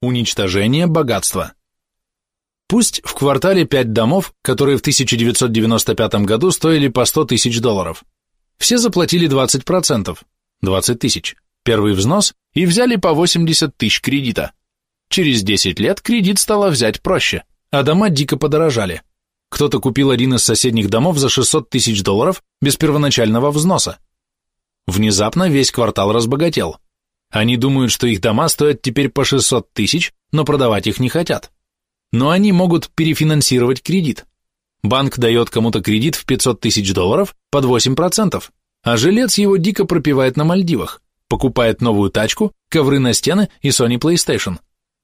Уничтожение богатства. Пусть в квартале 5 домов, которые в 1995 году стоили по 100 тысяч долларов. Все заплатили 20%, 20 тысяч, первый взнос и взяли по 80 тысяч кредита. Через 10 лет кредит стало взять проще, а дома дико подорожали. Кто-то купил один из соседних домов за 600 тысяч долларов без первоначального взноса. Внезапно весь квартал разбогател. Они думают, что их дома стоят теперь по 600 тысяч, но продавать их не хотят но они могут перефинансировать кредит. Банк дает кому-то кредит в 500 тысяч долларов под 8%, а жилец его дико пропивает на Мальдивах, покупает новую тачку, ковры на стены и Sony PlayStation,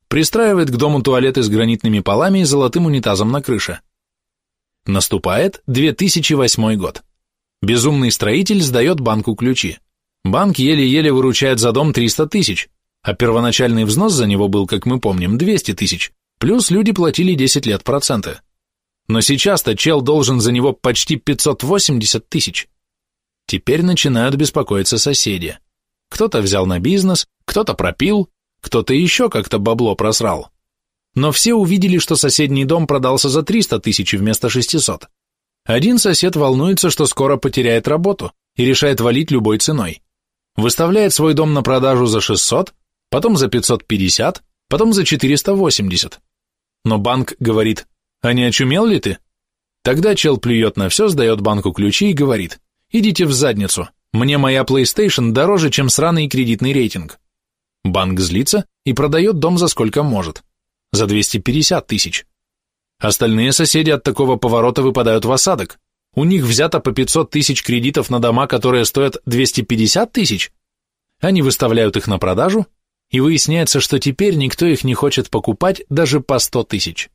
пристраивает к дому туалеты с гранитными полами и золотым унитазом на крыше. Наступает 2008 год. Безумный строитель сдает банку ключи. Банк еле-еле выручает за дом 300 тысяч, а первоначальный взнос за него был, как мы помним, 200 тысяч, Плюс люди платили 10 лет проценты. Но сейчас-то чел должен за него почти 580 тысяч. Теперь начинают беспокоиться соседи. Кто-то взял на бизнес, кто-то пропил, кто-то еще как-то бабло просрал. Но все увидели, что соседний дом продался за 300 тысяч вместо 600. Один сосед волнуется, что скоро потеряет работу и решает валить любой ценой. Выставляет свой дом на продажу за 600, потом за 550, потом за 480. Но банк говорит, а не очумел ли ты? Тогда чел плюет на все, сдает банку ключи и говорит, идите в задницу, мне моя PlayStation дороже, чем сраный кредитный рейтинг. Банк злится и продает дом за сколько может, за 250 тысяч. Остальные соседи от такого поворота выпадают в осадок. У них взято по 500 тысяч кредитов на дома, которые стоят 250 тысяч. Они выставляют их на продажу, и выясняется, что теперь никто их не хочет покупать даже по сто тысяч.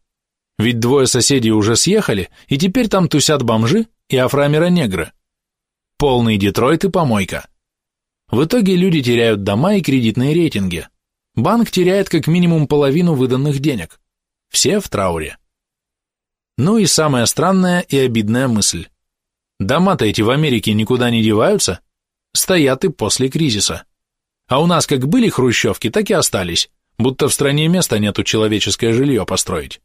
Ведь двое соседей уже съехали, и теперь там тусят бомжи и афроамеро-негры. Полный Детройт и помойка. В итоге люди теряют дома и кредитные рейтинги. Банк теряет как минимум половину выданных денег. Все в трауре. Ну и самая странная и обидная мысль. Дома-то эти в Америке никуда не деваются, стоят и после кризиса. А у нас как были хрущевки, так и остались, будто в стране места нету человеческое жилье построить.